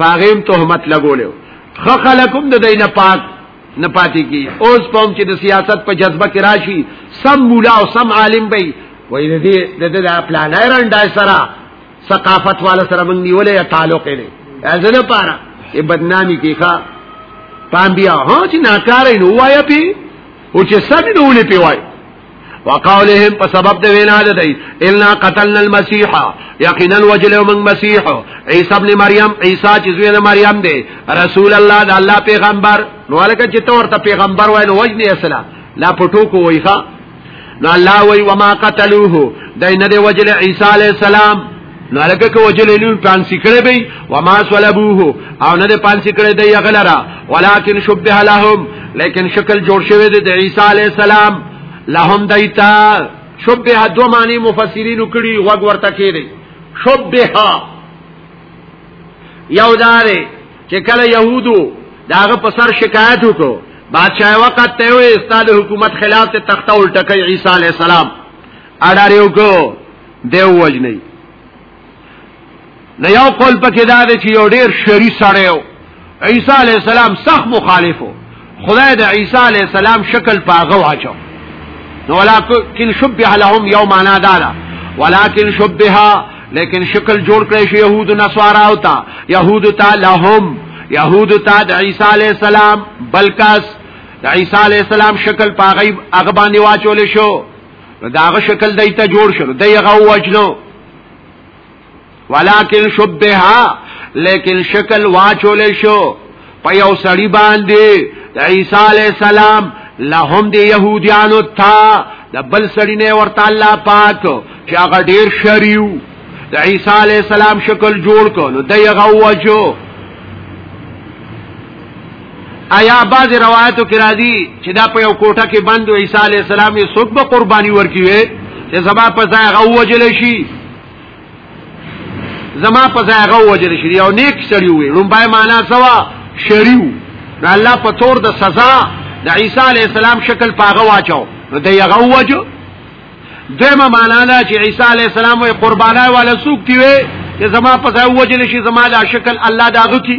پاغیم تهمت لګولیو خ خلکم د دینه پاک نه پاتې کی اوس پوم چې د سیاست په جذبه کې راشي سم مولا او سم عالم به وای د دې د دې پلانای رندای سره ثقافت والا سره مونږ نیولې تعلق لري ازنه پاره ای بدنامي کې ښا پام بیا ها چې ناکارې نو وای پی او چې سم نو لې پی وای وقولهم په سبب د وینا ده دی ان قتلنا المسيح یقینا وجلو من مسيح عيسى ابن مريم عيسى چې زوی د مریم دی رسول الله د الله پیغمبر نو لکه چې تور ته پیغمبر وای نو وجنی اسلام لا پټو کو وایخه نو الله وی وما قتلوه دای نه دی وجل عيسى عليه السلام نو لکه کو وجل نو پانسی کړي به و ما صلبوه او نه پانسی کړي دی غلرا ولکن شبه لهم لیکن شکل جوړ شوی دی د عیسی علی السلام لهم دایتا شبه دو معنی مفسرین کړي وګ ورته کړي شبه یو داره چې کله يهودو داغه په سر شکایت وکړو بادشاہ وقت ته وي استاد حکومت خلاف ته تخته الټکې عیسی علی السلام اړ اړ یو کو دی وجنی نه یو قول پکې دا دی چې یو ډیر شری سړی و عیسی علی السلام سخت مخالف و خدای د عیسی علی السلام شکل پاغه واچو نو ولکن شبه لهم یوم انا دادا ولکن شبه لیکن شکل جوړ کړی شو يهود او نصارا او تا يهود تا لهم يهود تا د عيسى عليه السلام بلکاس د عيسى عليه السلام شکل پاغي اغبانی واچول شو نو داغه شکل دای ته جوړ شو دای هغه وجنو ولکن شبها لیکن شکل واچول شو په یو سړی باندې عیسی علی السلام لهم دی يهوديانو تا د بل سړی نه ورته الله پاک چې هغه ډیر شریو د عیسی علی السلام شکل جوړ کو نو دغه وجو ایا بعض روایتو کې راځي چې دا په یو کوټه کې بند و عیسی علی السلام یې څوک به قرباني ورکی وي چې زما په ځای هغه وجل شي زما په ځای هغه وجل شي یو نیک سړی وي لومبای معنا سوا شریو نو الله په تور د سزا د عیسی علی السلام شکل پاغه واچو نو دی هغه وجو دمه معنا دا چې عیسی علی السلام وي قربانای والا سوق دی وي چې زما په ځای وجل شي زما دا شکل الله داغو کی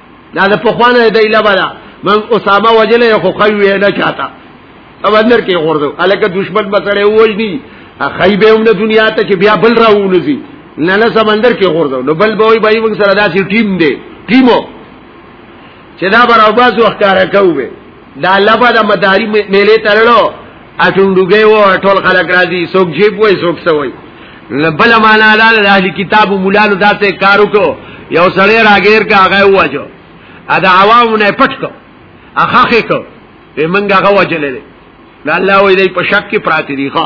دا د پخوانه دی لبلا من اسامه وجل یو خو خوي نه چاته او اندر کې غوردو الکه دشمن بسړې وجني خیبه هم د دنیا ته چې بیا بل راوونځي نه نه سمندر کې غوردو نو بل به وي بای موږ سره داسې ټیم دی ټیمو چې دا برابر وخت کار کوي دا لبا د مداری میلې ترلو اټونډوګي و ټول خلک راځي څوک جیب وای څوک سوي بل معنا دا د اهل کتاب مولانو داسې کارو کو یو سړی راګیر کا هغه واجو ا د عوامو نه پټ کو اخخه کو به منګه هغه وجلې دا الله وې دې په شک کې پراتی دی ښا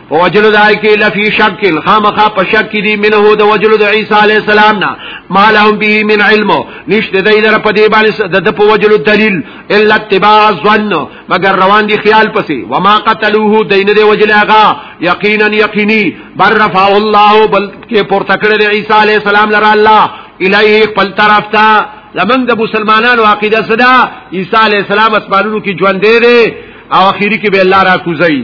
په وجلو دای کې لفی شک خامخا په شک کې دی منه د وجلو د عیسی علی السلام نه ما لهم به من علم نشته دای لره په دې باندې د په وجلو دلیل الا اتباع ظن مگر روان دي خیال پسې وما قتلوه دین دې وجلاغا یقینا یقینی بر رفع الله بل کې پر تکړه د عیسی علی السلام لره الله الیه خپل طرف ته لمن د مسلمانانو عقیده صدا عیسی علی السلام اسمانونو کې ژوند دی او اخیری کې به الله را کوزي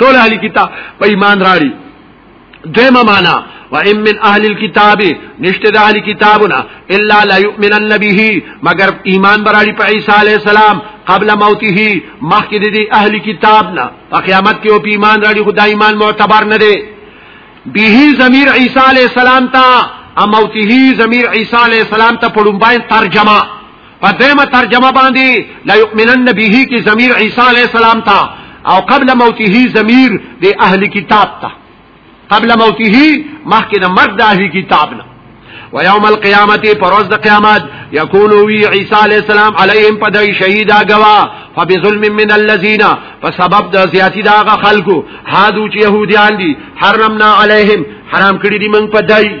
ټول اهل کتاب په ایمان راړي دیمه معنا و ان من اهل الكتاب نشته د اهل کتابنا الا لا يؤمنن به مگر ایمان براړي په عیسی علی السلام قبل موته مخکې د اهل کتابنا په قیامت کې او په ایمان راړي خدای ایمان معتبر نه دی به ضمیر عیسی علی السلام ته اموته ضمیر عیسی علی السلام ته پړمبای ترجمه په دیمه ترجمه باندې لا یؤمنن به کی ضمیر عیسی علی السلام تا او قبل موته ضمیر د اهل کتاب تا قبل موته مخکې د مرګ د اهل کتاب نه ويوم القيامه پروز د قیامت یکونو وی عیسی علی السلام علیهم پدای شهیدا گوا فبظلم من الذين فسبب د زیاتی داغه خلقو هادو چې يهوديان دي حرمنا عليهم حرام کړی دي من پدای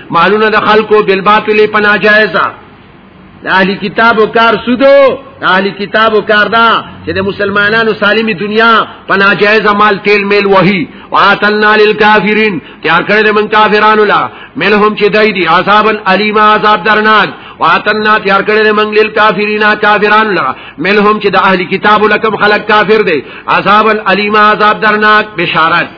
مالونه د خلکو بل باطل په ناجایزه د اهلی کتابو کار سودو د اهلی کتابو کار دا چې د مسلمانانو سالمی دنیا په ناجایز مال تیل میل وهی واتلنا للکافرین تیار کړل من کافرانو لا ملهم چې دای دی عذابن الیما عذاب درناک واتلنا تیار کړل من للکافرین کافرانو لا ملهم چې د اهلی کتابو لکم خلق کافر دی عذابن الیما عذاب درناک بشارت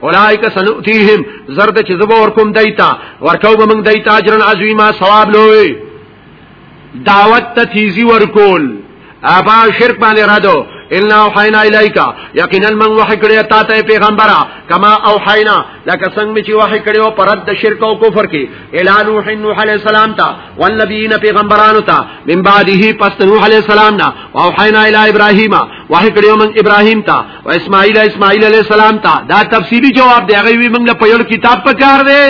اولائک سنؤتیهم زرد چې زبا ورکوم دایتا ورکاو به موږ دایتا اجرن عظیما ثواب لوی دعوت ته تیزی ورکول ابا شرک باندې رادو ان اوحینا الیکا یقینا من وحی کړی تا ته پیغمبره کما اوحینا لکه څنګه چې وحی کړی او پرد د شرک او کفر کې اعلان نوح نوح علی السلام ته والنبیین پیغمبرانو ته من بعده پس نوح علی السلام نه اوحینا الی ابراهیم وحی کړی من ابراهیم ته و اسماعیل اسماعیل علیہ السلام ته دا تفصیلی جواب دی هغه وی موږ له په یو کتاب په کار دی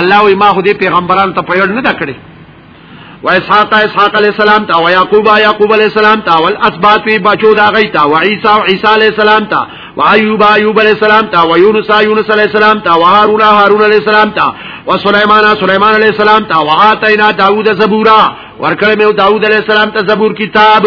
الله وی ما خو دې پیغمبران ته په یو نه دکړي و اسحاق اسحاق علیہ السلام ته و یعقوب یعقوب علیہ السلام ته ول اسباط وی بچو دا غی ته و عیسی او عیسی علیہ السلام ته و ایوب ایوب علیہ السلام ته و یونس یونس علیہ السلام ته و هارون هارون علیہ السلام ته و سليمان سليمان عليه السلام ته واتینا داوود زبورا ورکړ مې داوود عليه السلام ته زبور کتاب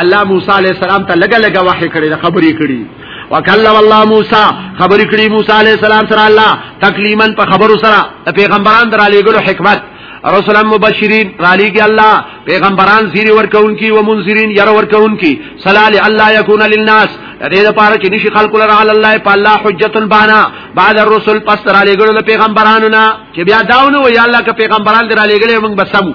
الله موسی علیہ السلام ته لګا لګا وحی کړی د خبرې کړی وکلم الله موسی خبرې کړی موسی علیہ السلام سره الله تکلیما په خبرو سره پیغمبران درالې ګلو حکمت رسولا مبشرین رالی کی الله پیغمبران زیر ورکون کی و منذرین ير ورکون کی صلی الله یکون للناس دې لپاره چې نشي خلق لره علی الله په الله حجت بانا بعد الرسل پس را لګل پیغمبرانو نه چې بیا داونه وی الله ک پیغمبران درا لګل موږ بسمو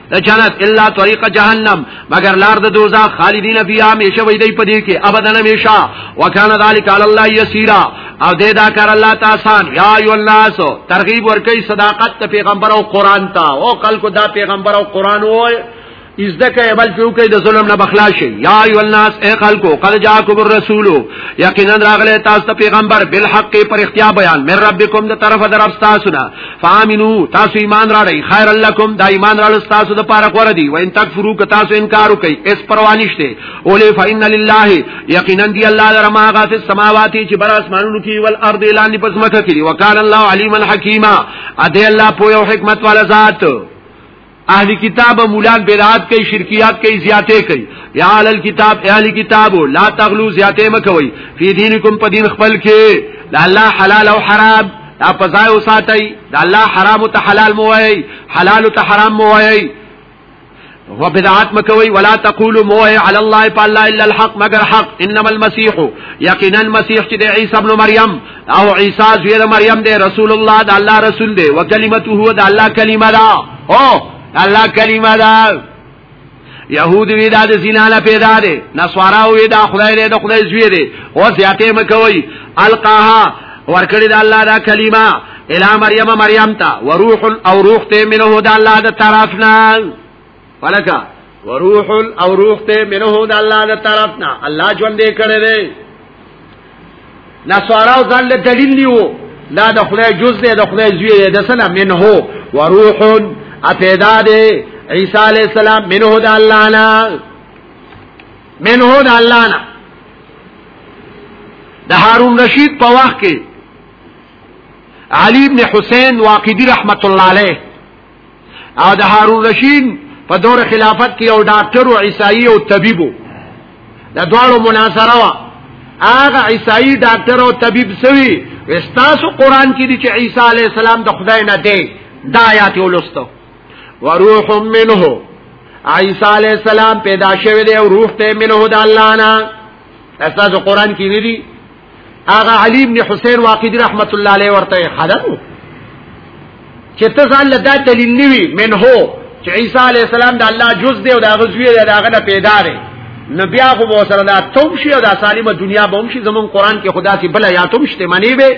د جنت الا طریق جهنم مگر لار د دوزخ خالدین فی همیشه وی دی پدې کې ابدا همیشه وکانه ذالک علی الله یسیرا او دې دا کار الله تاسان یا ایو الناس ترغیب ورکی صداقت ته پیغمبر او قران ته او خلکو دا پیغمبر او قران وای از دکه بل جو کې د ظلم نه بخلاص شي یا ایو الناس اے خلکو قد جاءکم الرسول یقینا راغله تاسو ته پیغمبر بالحق پر اختیار بیان من ربکم د طرف در افتا سنا فامنو تاسو ایمان راړی خیر لکم دا ایمان راړ تاسو د پاره غوړه دی و ان تکفرو ک تاسو انکار وکي اس پروانشته اولی فإن لله یقینا دی الله درما غا فی السماوات چې بر اسمانونو کې ول ارض اعلان پس مکه کې وکال الله علیما حکیما ادی الله پوی او حکمت والا ذات اهلی کتاب مولان بدعات کوي شرکیات کوي زیاته کوي یا علی الكتاب اهلی کتاب لا تغلو زیاته مکوي فی دینکم په دین خپل کې لا الله حلال او حرام دا پزای او ساتي دا الله حرام ته حلال مو وای حلال ته حرام مو وای هو بدعات مکوي ولا تقولوا مو على الله فالله الا الحق مگر حق انما المسيح يقينا المسيح چې عيسى ابن مريم او عیسی زوی د مریم دی رسول الله د الله رسول دی وکلمته هو د الله کلمه ده او الله کلمه ده يهود وی دا د زنا نه پیدا دي نسوارا وی دا خدای دې د خدای زوی دي او زیاته مکوي القاها ورکړی د الله دا کلمه الی مریم مریم تا وروح او روح ته منه د الله د طرفنا ولکه وروح او روح ته منه د الله د طرفنا الله ژوند دې کړی دی نسوارا ځان له دلیل نیو دا د خدای جز دی د خدای زوی دی د سلام منه وروح اپیدا دی عیسی علی السلام منه د الله نه منه د الله نه د هارون رشید په وخت کې علی ابن حسین واقدی رحمت الله علیه او د هارون رشید په دور خلافت کې یو ډاکټر او عیسائی او طبيب د دواړو مناظره وا هغه عیسائی ډاکټر او طبيب سوي استاسو قران کې دي چې عیسی علی السلام د خدای نه دی دا آیات ولستو وروح منه عیسی علی السلام پیدا شوی دی او روح ته منه د الله نه استاسو قران کې دي هغه علي ابن حسین واقدی رحمت الله علیه ورته خدمو چې ته ځان له دا دلیل نیوي من هو چې عیسی علی السلام د الله جز دی او د غزوی دی داغه نه پیدا دی نبی هغه وسره دا توم شي او د سالمه دنیا به هم شي زمون قران کې خدا کې بل یا توم شته منی به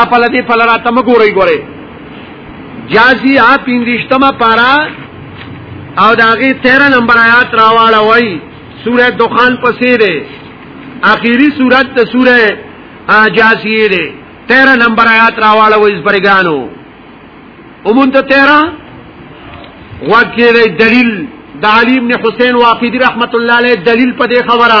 اپ لدی پلرا تم ګورې ګورې جازي اپ انګلیشتما پارا او داغه 13 نمبر آیات راواله وای سوره دخان پسې ده اخیری سورت ته سوره جاسیه ده 13 نمبر آیات راواله وای زبرګانو اومون ته 13 واکه دلیل د علی ابن حسین واقدی رحمت الله علیه دلیل په دې خبره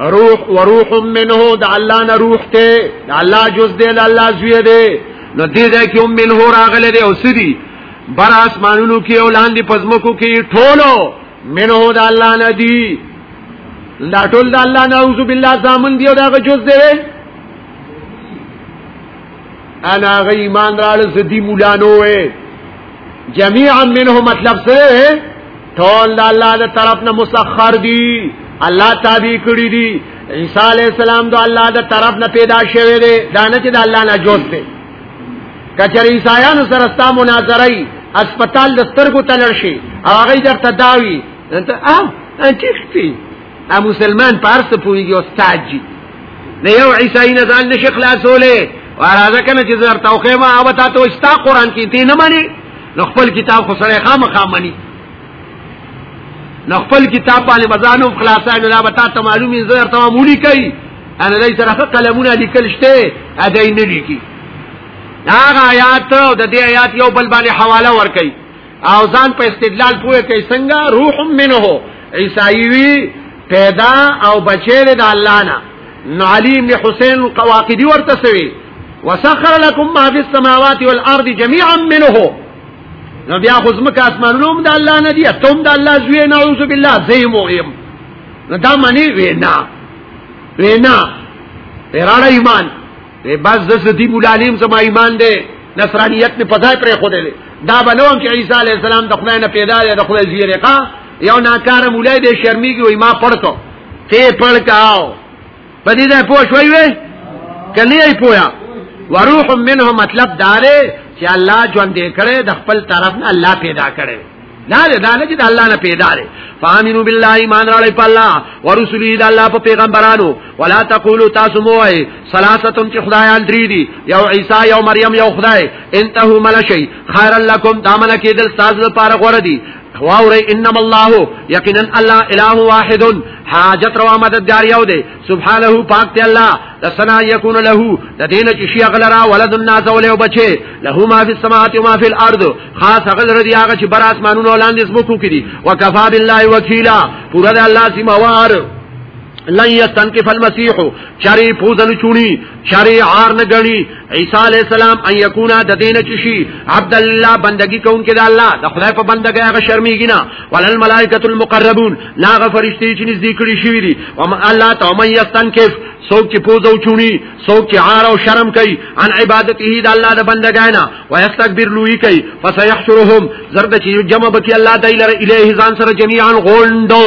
روح وروح منه د الله نه روح ته د الله جز دی د الله زوی دی نو دې ده کې هم منه راغله دی او سدي بر اسمانونو کې او لاندې پزمکو کې ټولو منه د الله نه دی دا ټول د الله نعوذ بالله زامن دی او دا جز دی انا غی ایمان راړ زدی مولانو وې جميعا منه مطلب سره ټول د الله د طرف نه مسخر دي الله تابع کړی دي عیسی علی السلام د الله د طرف نه پیدا شوی دی دا نه چې د الله نه جوړ دی کچری عیسایانو سره ستا مناظره ای اسپیټال د سترګو تلل شي هغه در تداوی انت اه انتختی ا مسلمان پارس پویږي استاد جی نه یو عیسائی نه ځان نشي خلاصولې او راځه کنه چې زر توخه ما او تا ته استا قران کې تی نه مانی نو خپل کتاب خو سره خامخا مني نو خپل کتاب باندې مزانو خلاصای نو لا به تاسو معلومي زه درته مولي کوي انا دای سره قلمونه لیکل شته اجای نه لیکي هغه آیات او د دې آیات یو بل باندې حواله ور کوي او ځان په استدلال پوهه کوي څنګه روح منه عیسایوی پیدا او بچی د الله نه نو علی ابن حسین قواقدی ورته سوی وسخر لكم ما في السماوات والارض جميعا منه نو بیا خو زمکه اسمانونو د الله نه دی ته هم د الله زوی نعوذ بالله زیمو ایم نو دا معنی وینا وینا اراده ایمان ای بس د ستی مولا علیم سما ایمان دی نصرانیت نه پځای پر خو دی دا بلوم چې عیسی علی السلام د خدای نه پیدا دی د خدای زیرقه یو ناکاره مولای دې شرمېږي وای ما پړتو ته پړکاو په دې ځای پوه شوي وې کني یې پویا وروح منه مطلب داره چې الله ژوند دې کړي د خپل طرف نه الله پیدا کړي دا دې دا نه چې د الله نه پیدا لري فامنو بالله ایمان راړې په الله ورسولي د الله په پیغمبرانو ولا تقولوا تاسو موای ثلاثتم چې خدایان درې دي یو عیسی یو مریم یو خدای انته ملشی خیر لکم دامن کېدل تاسو لپاره غوړه دي واوري انما الله یقینا الله اله واحد حاجت روا مددگار یو دی سبحانه پاک دی الله لسنا یکون له د دین چې شي غلرا ولد الناس ولې وبچي له ما فی السماوات و ما فی الارض خاص غلر دی هغه چې بر اسمانونو ولاندې سمکو کړي وکفا بالله وکیلا پورا د الله سیموار لن یستنکف المسیح چری پوزل چونی چری عار نه غنی عیسی علی السلام ان یکونا د دین چشی عبد الله بندگی کون کې د الله د خدای په بندګۍ هغه شرمېږي نه ولل ملائکه المقربون لا غفرشتي چې نږدې کړي شوی دي او الله ته من یستنکف سوک چې پوز او چونی سوک چې عار او شرم کوي عن عبادته د الله د بندګانا ويستكبر لوی کوي فسيحشرهم زرد چې جمع بکی الله تعالی الیه ځان سره جميعا غوندو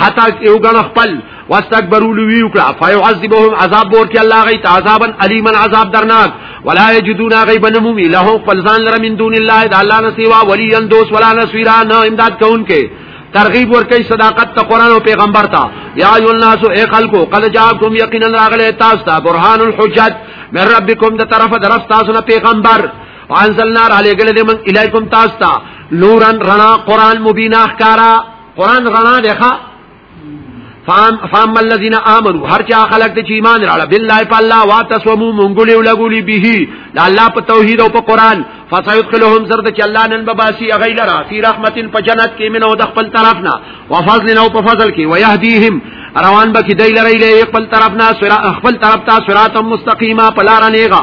حتا یو غن خپل واستكبروا لوی وکړه فيعذبهم عذاب ورکی الله غي عذابا الیما عذاب درناک ولا یجدون غیبا نمومی له خپل ځان لره من دون الله د الله نه سیوا ولی اندوس ولا نسویرا نه امداد کوونکې ترغیب ورکی صداقت ته قران او پیغمبر ته یا ایو الناس ای خلقو قد جاءکم یقینا راغله تاسو ته برهان الحجت من ربکم د طرف درف تاسو نه پیغمبر وانزلنا علیکم الیکم تاسو ته نورن رنا قران مبین احکارا قران غنا دی ښا فام فام الذين امنوا هر چا خلق ته ایمان راړه بالله په الله واتسمو مونږولې ولګولې به د الله په توحید او په قران فسيدخلهم زرد چې الله نن بباسي غیلرا فی رحمت په جنت کې منو د خپل طرفنا وفضل نو په فضل کې ويهديهم روان به کې دی لري له خپل طرفنا خپل طرف ته صراط مستقیمه پلار نیغه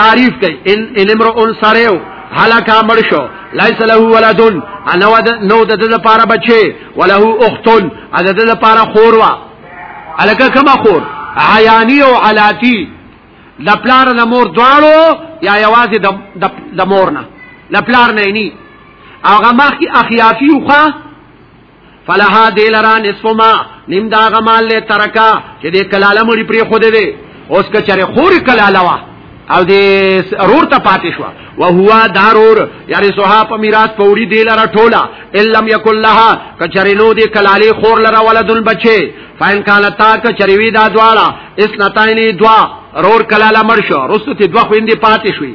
تعریف کوي ان ان امرؤ سړیو هلاکا مړ شو ليس له ولد انا ود نو د د لپاره بچي وله اخت ا د د لپاره خور وا الکه کما خور عیانی او علاتی د پلار د مور دواړو یا یوازې د د مور نه د پلار نه ني هغه مخ اخیافی خو فلها دیلرا نصف ما نیم دا غمال له ترکا چې دې کلاله مړي پری خود دې اوس که چره خور کلاله وا او دې رور ته پاتې شو او هوا دارور یعنی سوها په میراث پوری دی لره ټولا الم یکل لها کچری نو دې کلالی خور لره ولدل بچي فین کان تا کچری وی دا دوالا اسنتاینی دوا رور کلاله مرشو رستو تی دوا خويندې پاتې شوي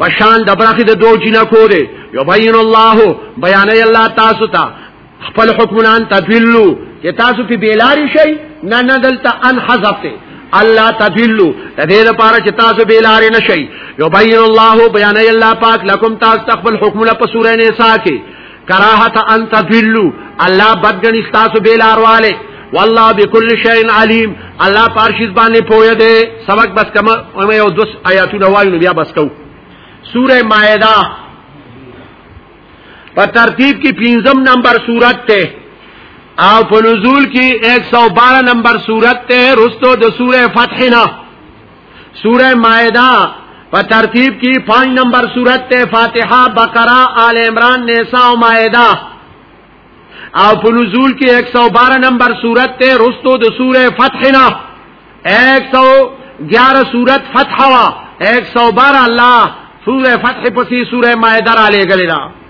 پشان د برخې د دوه جنکو دی یبین الله بیان الله تاسو ته خپل حکمنان تدلو چې تاسو په بیلاری شئ نه نه دلته ان حذفته الله تدلو د دې لپاره چې تاسو بیلاری نشئ یبین الله بیان الله پاک لکم تاسو خپل حکمونه په سورې نساء کې کراهت ان تذلو الله بدګنی تاسو به لارواله والله بكل شيء عليم الله پارشیز باندې پوهه دی سبق بس کما مې یو دوس آیاتونه وایو بیا بس کو سوره مائده په ترتیب کې پنځم نمبر سورت ته او په نزول کې 112 نمبر سورت ته رستو د سوره فتح نه سوره مائده په ترتیب کې 5 نمبر سورته ته فاتحه بقره آل عمران نساء او مائده او په نزول کې 112 نمبر سورته ته رستو د سوره فتح نه 111 سورته فتح وا 112 الله سوره فتح پسې سوره مائده را لګلې ده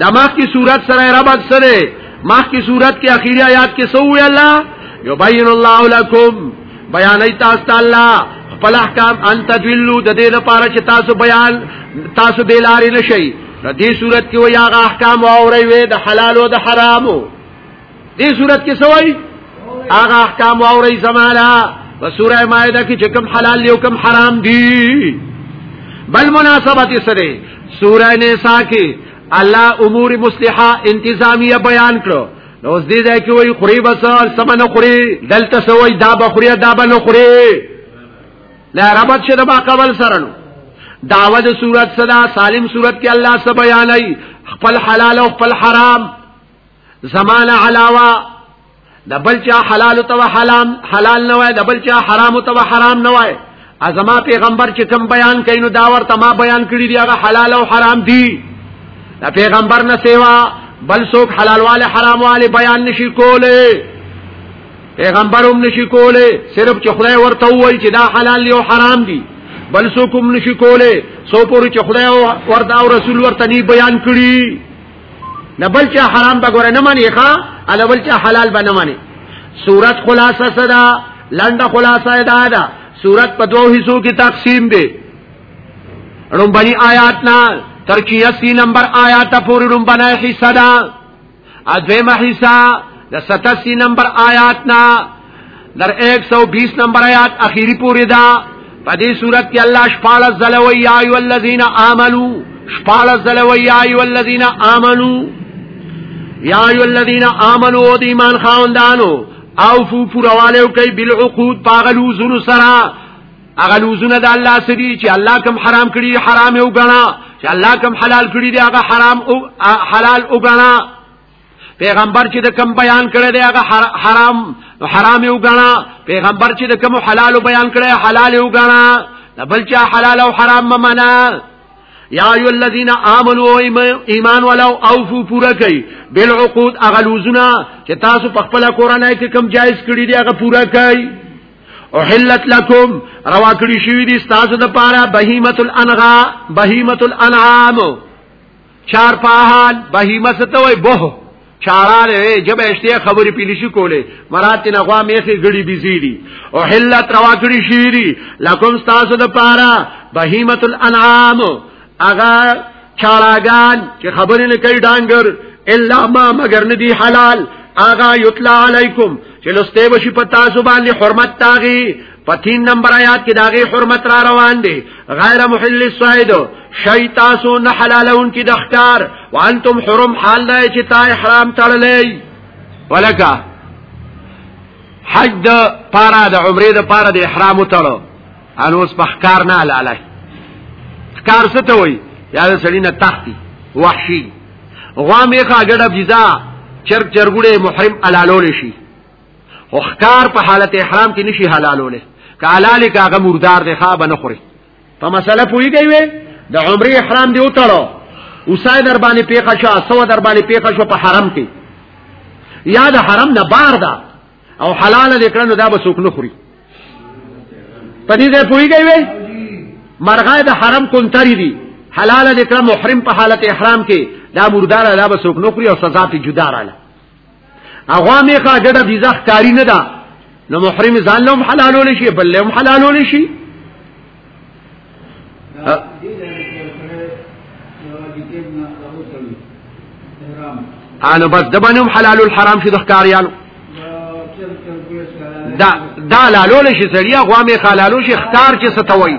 دا مخ کی صورت سره ربط سره مخ کی صورت کې اخیری آیات کې سو وی الله یبین الله لکم بیان ایت است الله خپل احکام ان تدلو د دې لپاره چې تاسو بیان تاسو به لارې نشئ د دې صورت کې وی هغه احکام او اوري وی د حلال او د حرامو دې صورت کې سوای هغه احکام اوري زمالا په سوره مائده کې چې کوم حلال دی او کوم حرام دی بل مناسبت سره سوره نساء کې الله امور مصلحه انتظامیه بیان کړو نو اوس دې ځای کې وایي خوري بس سمن خوري دلته سوي دا بخوري دا بل خوري لا ربط شه د ما قبل سره نو داوه د صورت صدا سالم صورت کې الله سبحانه خپل حلال او خپل حرام زمانه علاوه د بل چا حلال تو حرام حلال نه وای د بل چا حرام تو حرام نه وای ازما پیغمبر چې کوم بیان کین نو دا ورته ما بیان کړی دی هغه حلال او حرام دی د پیغمبر نه سیوا بل څوک حلال والے حرام والے بیان نشي کوله پیغمبر هم نشي کوله صرف چې خدای ورته وای چې دا حلال دی او حرام دی بل څوک هم نشي کوله سو پورې چې خدای ورته او رسول ورته نی بیان کړی نه بل چا حرام به ګوره نه مانی ښا الا بل چا حلال به نه مانی صورت خلاصه صدا لنډه خلاصه ادا ده صورت په دوه حصو کې تقسیم دی رنبنی آیات نا تر 86 نمبر آیات پورې رنبنی حصہ ده ادویمه حصہ د 87 نمبر آیات نا در 120 نمبر آیات اخیری پوری دا په دې صورت کې الله شپاله زلوي یا ایو الذین آمنو شپاله زلوي یا ایو الذین آمنو یا ایو الذین آمنو د ایمان خاوندانو او فو پرواله کوي بالعقود پاغلو زونو سرا اغلوزونه د الله سدي چې الله کوم حرام کړی حرام یو غنا چې الله کوم حلال کړی دی هغه حرام او حلال او غنا پیغمبر چې د کم بیان کړی دی هغه حرام حرام یو غنا پیغمبر چې د کم حلال بیان کړی حلال یو غنا بل چا حلال او حرام ممنا یا ایو الذین آمنوا ایمان ولو اوفو پورا کئ بالعقود اغلوزنا چې تاسو په خپل قرانه کې کم جایز کړی دی هغه پورا کئ احلت لکم روا کړی شوی دی تاسو د پاره بهیمت الانغا بهیمت الانعام چار پاهال بهیمه ستوي به چاراله جب اشتیا خبرې پیلی شي کولې مرات نه غوا میخي غړي بيزي دي او حلت روا کړی شي دي لکم تاسو د پاره بهیمه الانعام اغا چاراګان چې خبرې نه کوي ډانګر الا ما مگر ندی حلال آغا یطلع علیکم چې لسته بشي په تاسو باندې حرمت تاغي په 3 نمبر آیات کې داغه حرمت را روان دي غیر محل الصید شی تاسو نه حلالون کې د ښکار وانتم حرم حال دی چې تا احرام تړلې ولکا حج د پارا د عمره د پارا د احرام تړو ان اوس په ښکار نه لاله ښکار څه ته وای یا د سړی نه تختی وحشی غوا میخه ګډه بيزا چرګ چرګوړې محرم علالول شي خو ښکار په حالت احرام کې نشي حلالوله که حلال کې هغه مردار دی ښا بنه خوري په مسله پويږي وي د عمره احرام دی وتړو اوسای در باندې پیښه شو اسو در باندې پیښه شو په حرم کې یا د حرم نه بار ده او حلال دې کړنو دا به څوک نه خوري په دې ځای پويږي وي مرغای د حرم کونتري دي حلال دې کړه محرم په حالت احرام کې دا مردار دا به څوک نه خوري او سزا په جدا رااله هغه مې کا ګډه بيزه ښکاری نه ده نو محرم ځان لهم حلالول شي بل لهم حلالول شي انا بس دبنهم حلال الحرام شي د ښکاریانو دا دا لالول شي سړیا غوامه خلالو شي ښکار چې ستوي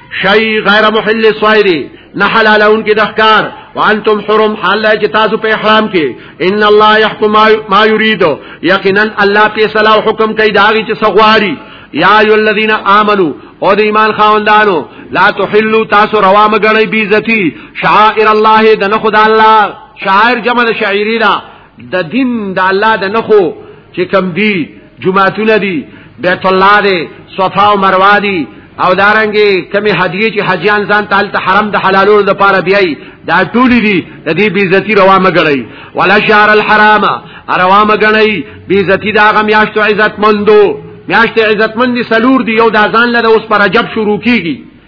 شی غیر محل صایری نه حلالون کې د ښکار وانتم حرم حال چې تاسو په احرام کې ان الله يحكم ما يريد یقینا الله په صلاح حکم کوي دا چې سغواري یا ایو الذین آمنو او د ایمان خاوندانو لا تحلوا تاسو روا مګړی بیزتی شعائر الله د نه خدای الله شاعر جمع شاعری دا د دین د الله د نخو چې کم دی جمعهتون دی بیت الله دی صفا او مروه دی او دارنګي کمی هدیه چې حجیان ځان تعال ته حرم د حلالو د پاره بیاي دا ټول دي د دې بیزتی روا مګړی ولا شهر الحرام روا مګړی بیزتی دا غم یاشت عزت مندو میاشت عزت مند سلور دی یو دا ځان له اوس پر رجب شروع کیږي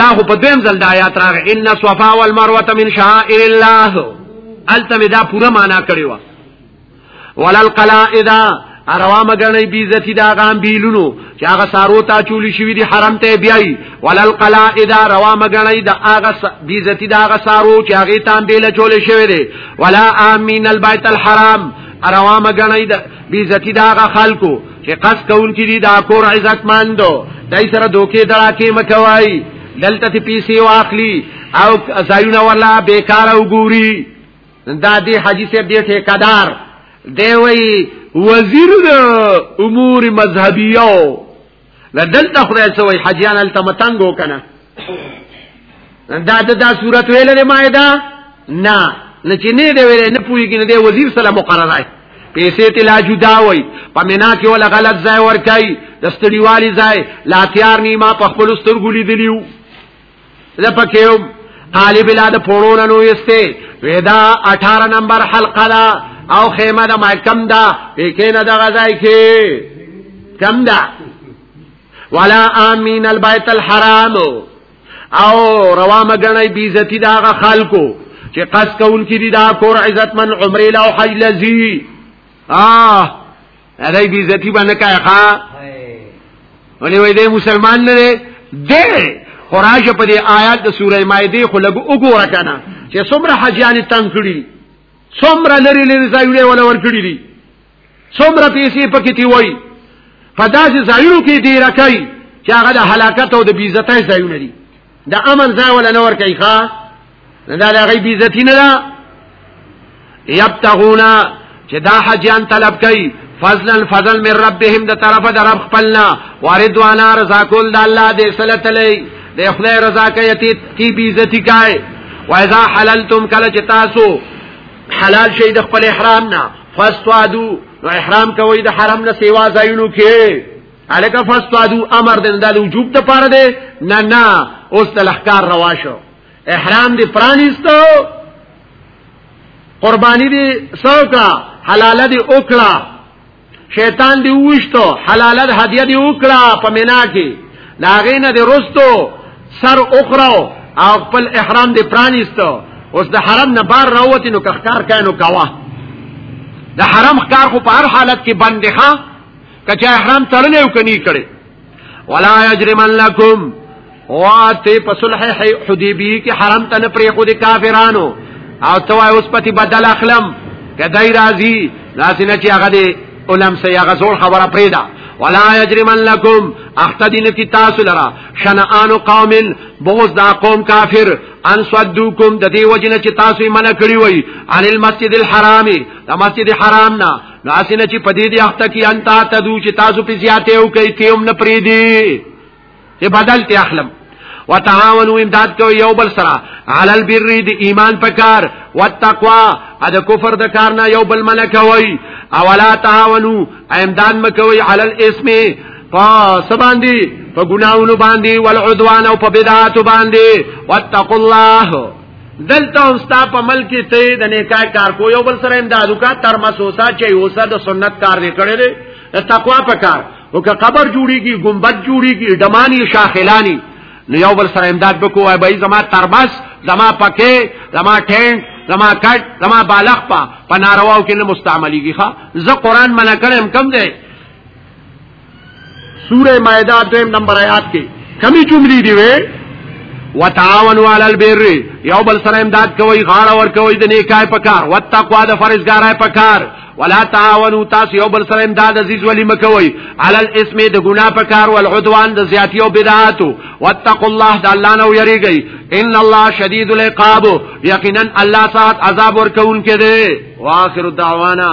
دا خو په دویم ځل د آیات راغی ان صفا والمروه من شعائر الله التم دا پوره معنا کړی و ولل قلائد اروا مګنې بیزتی دا غام بیلونو چې هغه سارو تا چولی شوی دی حرم ته بیای ولل قلائد روا مګنې دا هغه بیزتی دا هغه سارو چې هغه تام بیل چولی شوی دی ولا امین البیت الحرام اروا مګنې بی عزتی دا غا خلقو چې قص کون کی دی دا کور عزت مندو دای سره دوکې دراکې مکوای دلته تی پیسې واخلی او زایونه ولا بیکار او ګوري دا دی حاجی صاحب دی ټیکادار دی وی وزیر د امور مذهبیو لدلته خدای سوې حجیان التمتنګو کنه دا د دا صورت ویل نه مایدا نه نه چې نه دی ویل نه پویږي نه دی وزیر سره مقرر دی پیسې ته لا جدا وای په مینا کې ولا غلط ځای ورکای د ستړیوالي ځای لا تیار نیما په خپل سترګو لیدلیو لپکیوم عالی بلا د پورو نه نو یسته ودا 18 نمبر حلقه دا او خیمه دا محکم دا پیکینه دا غزای کی کم دا ولا امین البیت الحرام او روا مګنی بیزتی دا غ خلکو چې قص کول کی دی دا کور عزت من عمره له حج لذی آه دای بی عزتی باندې کای ښا ولې وای دې مسلمان نه دی دې خراج په دې آیات د سوره مائده خو لګو وګوره کنه چې څومره حجیان تنگ کړی څومره لری لری ځایونه ولا ور کړی دي څومره پیسې پکې تی وای په داسې ځایونو کې دی راکای چې هغه د هلاکت او د بیزتای ځایونه دي د امن ځای ولا نور کوي ښا نه دا هغه بي عزت نه ده يبتغون چې دا حجان طلب کوي فضلا فضل من ربهم د طرفه د رب خپلنا واردوانا رضا کول د الله دې صلت لې د خدای رضا کوي تی بي عزت کوي واذا حللتم کله چې تاسو حلال شي د خپل احرام نه فاستوادو نو احرام کوي د حرم نه سیوا ځایونو کې الکه فاستادو امر د وجوب د پاره دی نه نه اوس د لخکار روا شو احرام دی پرانیستو قربانی دی سوکړه حلاله دی وکړه شیطان دی وښتو حلاله دی هدیه دی وکړه په مینا کې لاغینه دی رستو سر اخرو او خپل احرام دی پرانیستو اوس د حرم نه بار راوتی نو کخکار کینو کوا د حرم کار خو په هر حالت کې بندخه کچا احرام تړلې او کني کړي ولا یجرمن لکم واته په صلح حدیبی کې حرم ته نه پرې خو دي کافرانو او توای اوس پتی بدل اخلم کدی راضی لاسنه چې هغه دې علم سي هغه زول خبره پریدا ولا یجرمن لکم اختدین کی تاسو لرا شنآن قوم بغض دا قوم کافر ان صدوکم د دې وجنه چې تاسو یې منع کړی وای عن المسجد الحرام د مسجد حرام نه نو اسنه چې پدې دې اخته کې انتا تدو چې تاسو په زیاته او کوي ته هم نه پری دي ته بدل ته اخلم وتعاونوا امداد کو یو بل سره علی البر د ایمان پکار والتقوا د کفر د کار نه یو بل ملک وای اولا تعاونوا امداد مکوي علی الاسم پس باندې په ګناونو باندې ولعدوان او په بدعات باندې واتقوا الله دلته هم ستا په ملک کې ته د نیکای کار کو یو بل سره امدادو کا تر مسوسا چې اوسه د سنت کار دی کړی دی تقوا په کار او که قبر جوړیږي ګمبد جوړیږي دمانی شاخلانی نو یو بل سره امداد وکړو وای بای زما ترمس زما پکې زما ټینټ زما کټ زما بالغ په پنارواو کې نه مستعمليږي ښا زه قران منع کړم کم دی سوره مائده دویم نمبر آیات کې کمی جملې دی وې وتعاونوا على البر یو بل سره امداد کوي غاړه ور کوي د نیکای په کار وتقوا د فرزګارای په کار ولا تعاونوا تاسو یو بل سره امداد عزیز ولی مکوي على الاسم د ګنا په کار او العدوان د زیاتی او بدعات واتقوا الله د الله نو یریږي ان الله شدید العقاب یقینا الله سات عذاب ور کوونکې دی واخر دعوانا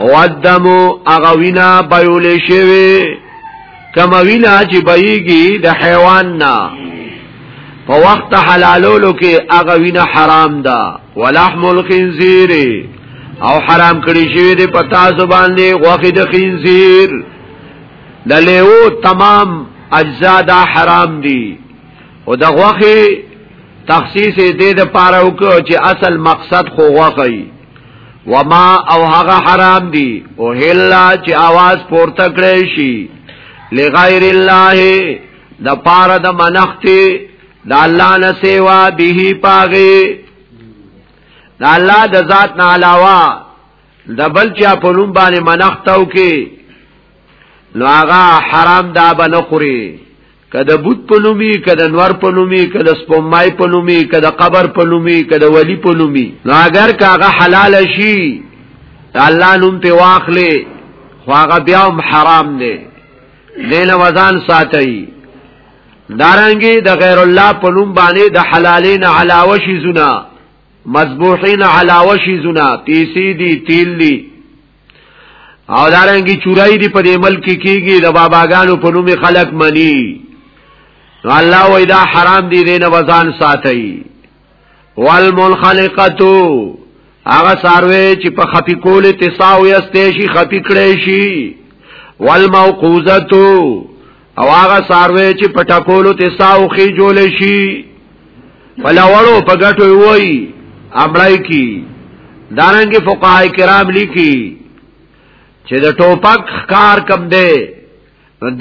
ودمو اغوینا بیول شوی کما وینا چې بېږي د حیوان نه په وخت حلالولو کې هغه وینا حرام ده ولحم الخنزیر او حرام کړی شوی دی په تاسو باندې غوخه د خنزیر د لیو تمام اجزا دا حرام دي او د غوخه تخصیص دې د پاره وکړو چې اصل مقصد خو غوخه وما او هغه حرام دي او هلا چې आवाज پورته کړی شي لغیر الله د پاره د منختی د الله نه سیوا به پاغي د الله د ذات نه علاوه د بل چا په نوم باندې منختو کې نو هغه حرام دا بنخوري کده بوت پلومی کده نور پلومی کده سپومای پلومی کده قبر پلومی کده ولی پلومی نو اگر کاغه حلال شي الله نوم په واخلې خواغه بیا هم حرام دی دین وزن ساتي دارنګي د غیر الله په نوم باندې د حلالین علاوه شي زنا مذبوحین علاوه شي زنا پیسې دي تیل دي او دارنګي چورای دی په دې ملک کې کیږي د باباګانو په نوم خلق منی نو الله وای دا حرام دی دینه وزن ساتي والمنخلقتو هغه ساروی چې په خپي کول تساو یسته شي خپي کړي شي والموقوزتو او هغه ساروی چې په ټکولو ته ساو خي جوړ شي په لوړو په ګټو وای امړای کی دارنګ فقهای کرام لیکي چې د ټوپک کار کم دی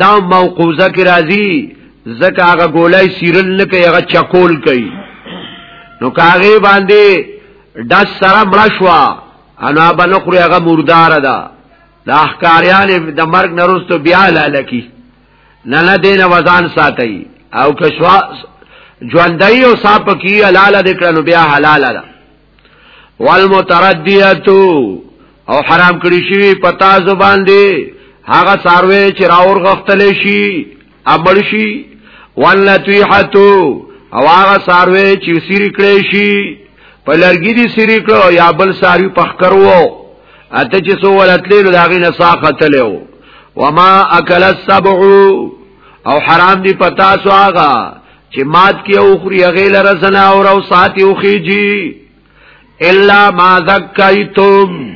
دا موقوزه کی راځي زکه هغه ګولای سیرل نه کوي هغه چکول کوي نو کاغه باندې د سره مړ شو انا بنخره هغه مردار ده د احکاریان د مرګ نرستو بیا لالکی نه نه دین وزن ساتي او کشوا ژوندۍ او صاحب کی حلال د کړنو بیا حلال ده والمتردیتو او حرام کړی شوی پتا زبان دی هغه ساروی چې راور غختل شي امړ شي ولتیحتو او هغه ساروی چې سری کړی شي په لرګي دي سری کړو یا بل ساروی پخکر وو اته چې سو ولتلې نو داغي نه ساخه تلو وما اکل السبع او حرام دي پتا سو هغه چې مات کې او خوري هغه لره زنا او او ساتي او خيجي الا ما ذکایتم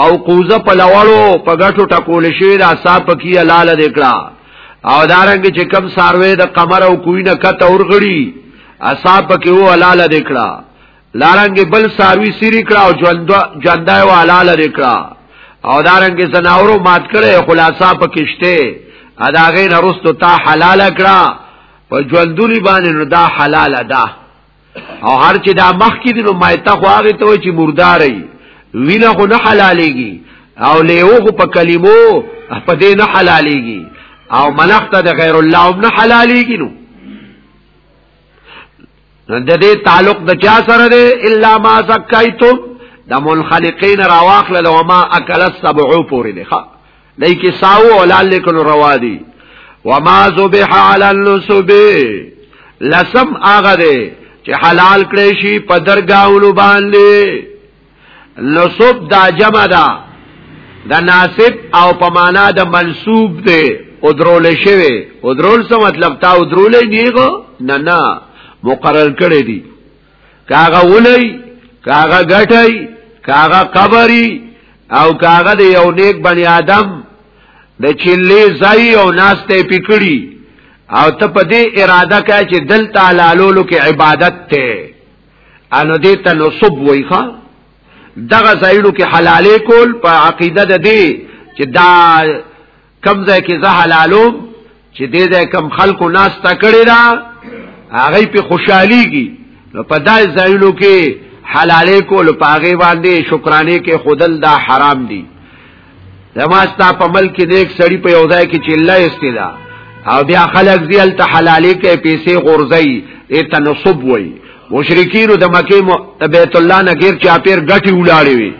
موقوزه په لوړو په غټو ټکول شوی دا صاحب کی لاله دکړه او دارنګ چې کم ساروی د قمر او کوی نه کته اورغړي اصحاب کې و لاله دکړه لارنګ بل ساروی سری کړه او ژوند ژوندای و لاله دکړه او دارنګ زناورو مات کړي خلاصا په کشته اداغه نرستو تا حلال کړه په ژوندونی باندې نو دا حلال ده او هر چې دا مخ کې دي نو مایته خو هغه ته چې مرداري وینه خو نه حلاليږي او لیو خو په کلمو په دې نه حلاليږي او ملخ ته د غیر الله هم نه حلاليږي نو د دې تعلق د چا سره دی الا ما زکایتم د منخلقین راواخل لو ما اکل السبع پوری دی ښا دای کې ساو او لال لیکل روا دي وما ذبح علی النصب لسم هغه دی چې حلال کړی شي په درگاہولو باندې نصب دا جمع ده د ناسب او په معنا د منسوب دی او درول شوی او درول څه مطلب تا او درولې دیغه نه نه مقرر کړی دی کاغه ولي کاغه غټي کاغه قبري او کاغه د یو نیک بنی آدم د چلې ځای او ناشته پکړي او ته په دې اراده کوي چې دل تعالی لولو کې عبادت ته انو دې ته نو صب وای ښا دغه ځایلو کې حلالې کول په عقیده ده دې چې دا کم ځای کې زه حلالوم چې دې ځای کم خلکو ناس تا کړی را هغه په خوشحاليږي نو په دای ځایونو کې حلالې کول پاغه باندې شکرانه کې خودل دا حرام دي زماستا په ملک کې نیک سړی په یو ځای کې چې الله استلا او بیا خلک زیل ته حلالې کې پیسې غورځي ای تنصب وای مشرکین د مکه بیت الله نه غیر چاپیر غټي ولاړی وي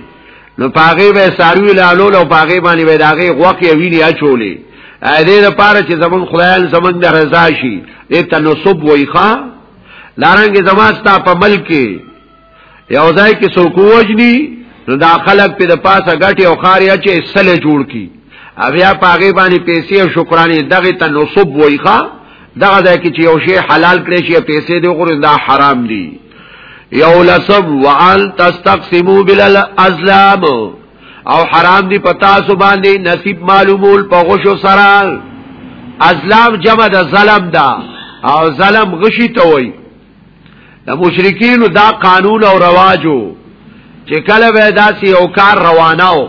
نو پاغه به ساروی لالو لو پاغه باندې به داغه غوخه ویني اچولې ا دې لپاره چې زمون خدایان زمون د رضا شي دې تنسب وایخه لارنګ زما ستا په ملک یو ځای کې څوک وجني نو دا خلک په د پاسه غټي او خاریا چې سله جوړ کی بیا پاګې باندې پیسې او شکرانې دغه ته نصب وایخه دغه ځای کې چې یو شی حلال کړي شي پیسې دی غوړي دا حرام دي یو لسم وان تستقسمو بلل ازلام او حرام دی پتا سو باندې نصیب معلومول په غشو سره ازلام جمع د ظلم دا او ظلم غشی ته وای د مشرکین دا قانون او رواجو چې کله به داسې یو کار رواناو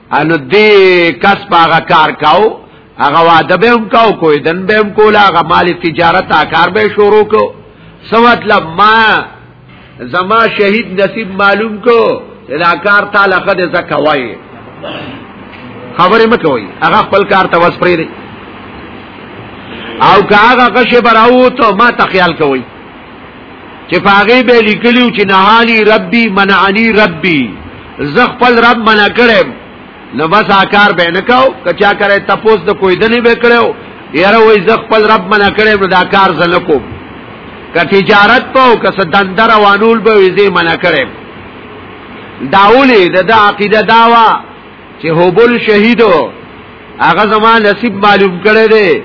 انو دې کس پاغه کار کاو هغه واده به هم کاو کوی دن به هم کولا هغه مال تجارت کار به شروع کو سو مطلب ما زما شهید نصیب معلوم کو دا کار تعالی خد زکوای خبره مکوي هغه خپل کار ته وسپری دی او که هغه غشه براوته ما ته خیال کوي چې پاغه به لیکلو چې نهالی ربي منعنی ربي زه خپل رب منع کړم نو بس آکار به نه کاو کچا کرے تپوس د کوی دنه به کړو یاره وای زه خپل رب منع کړم نو دا کار زنه کو ک تجارت په او کس دندر وانول به زی منع کړم داولی د دا عقیده داوا چې هوبل شهیدو هغه زما نصیب معلوم کړی دی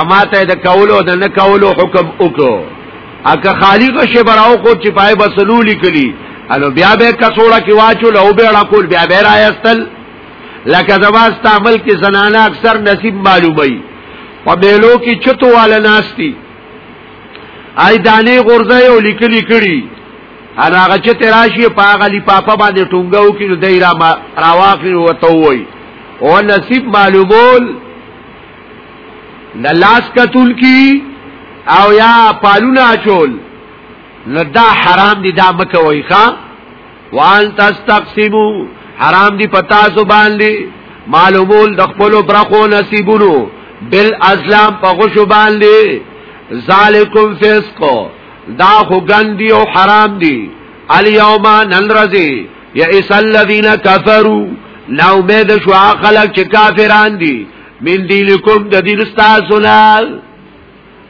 اما ته د کولو د نه کولو حکم وکړو اګه خالق شی براو کو چې پای بسلو لیکلی الو بیا به کڅوړه کې واچو لو به را کول بیا به رايستل لکه زما استعمال کې زنانه اکثر نصیب معلومي په بیلو کې چتو والا ناشتي آی دانه غرزه یو لیکلی کړي انا هغه چې تراشي پاغه لپاپه باندې ټونګو کې نو دای را راواخلي وته وای او نصیب معلومول لاس کتل کی او یا پالونه چول لدا حرام دي دا مکه وای ښا وان تستقسمو حرام دي پتا سو باندې معلومول د خپل برخو نصیبونو بل ازلام په غشو باندې ذالکم فسقو دا خو ګندی او حرام دی الیوم نن رزی یئس الذین کفروا لا امید شو خلق چې کافران دي من دینکم د دین تاسو نه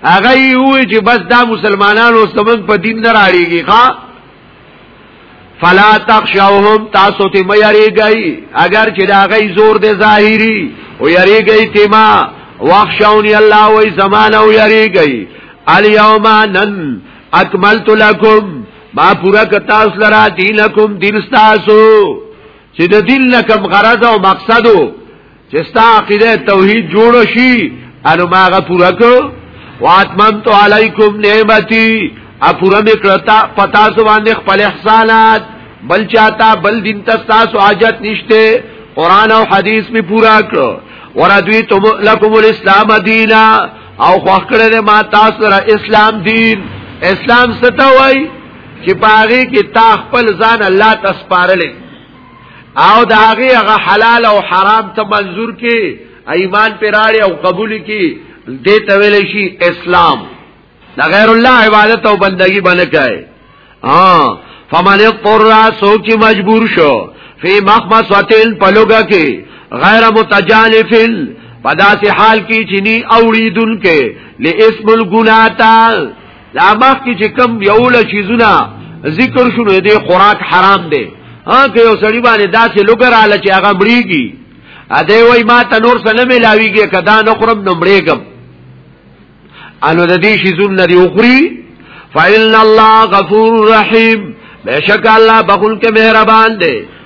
هغه وی چې بس دا مسلمانانو سمون په دین نه راړيږي ښا فلا تخشوهم تاسو ته مې یریږي اگر چې دا غي زور دې ظاهري او یریږي تما واخشونی الله وای زمانه او یریږي الیوم نن اکملت لکم ما پورا ک تاسو لرا دینکم دین تاسو چې د دین لکم غرض او مقصدو چې ستا عقیده توحید جوړ شي انو ماغه پورا کو واتمنت علیکم نعمتي اپورا میکړتا پتا سو باندې خپل احسانات بل چاته بل دین ته تاسو حاجت نشته قران او حدیث می پورا کړو وردوی تم لکم الاسلام دینا او خوخ کړل ما تاسو را اسلام دین اسلام ستوي چې پاره کې تا خپل ځان الله تسپارلې او دا هغه هغه حلال او حرام ته منظور کې ایمان پراړي او قبول کې دې ته ویل شي اسلام دا غیر الله عبادت او بندگی باندې کوي ها فمن اضطر سوچ مجبور شو فی مخمصتل پلوګه کې غیر متجانفل پداسې حال کې چینی اوریدل کې لاسم الګناتا دا مخ کې چې کم یوله چیزونه ذکر شونه دی خوراک حرام دی ها که یو سړی باندې داسې لګر اله چې هغه مړیږي ا دې وای ما ته نور څه نه ملاویږي کدا نه خرم نه مړیږم انو د دې شي زون لري اخري فإن الله غفور رحیم بشک الله بخل کې مهربان دی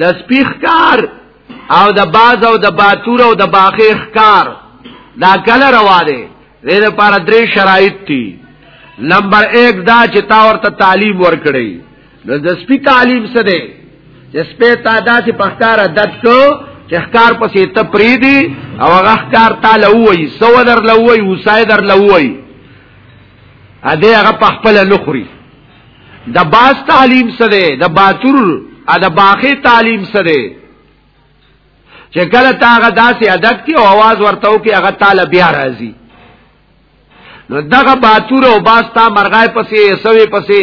د سپیخ کار او د باز او د باتور او د باخیخ کار دا کله روا دی دې لپاره درې شرایط دي نمبر 1 دا چې تا ورته تعلیم ورکړي نو د سپی تعلیم څه دی چې سپی تا داسې پخکار عادت کو چې ښکار پسې ته پریدي او هغه ښکار تا لوي سو در لوي وسای در لوي ا دې هغه پخپل لخري د باز تعلیم سره د باتور ا د باخې تعلیم سره چې کله تا هغه داسې ادب کې او आवाज ورته وکي هغه تعالی بیا راځي نو دغه باتور او باز تا مرغای پسې سوي پسې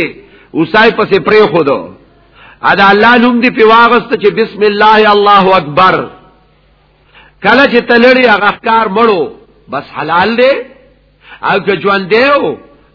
اوسای پسې پرې خو دو ادا الله نوم دی په واغست چې بسم الله الله اکبر کله چې تلړی هغه ښکار مړو بس حلال دی او که ژوند دیو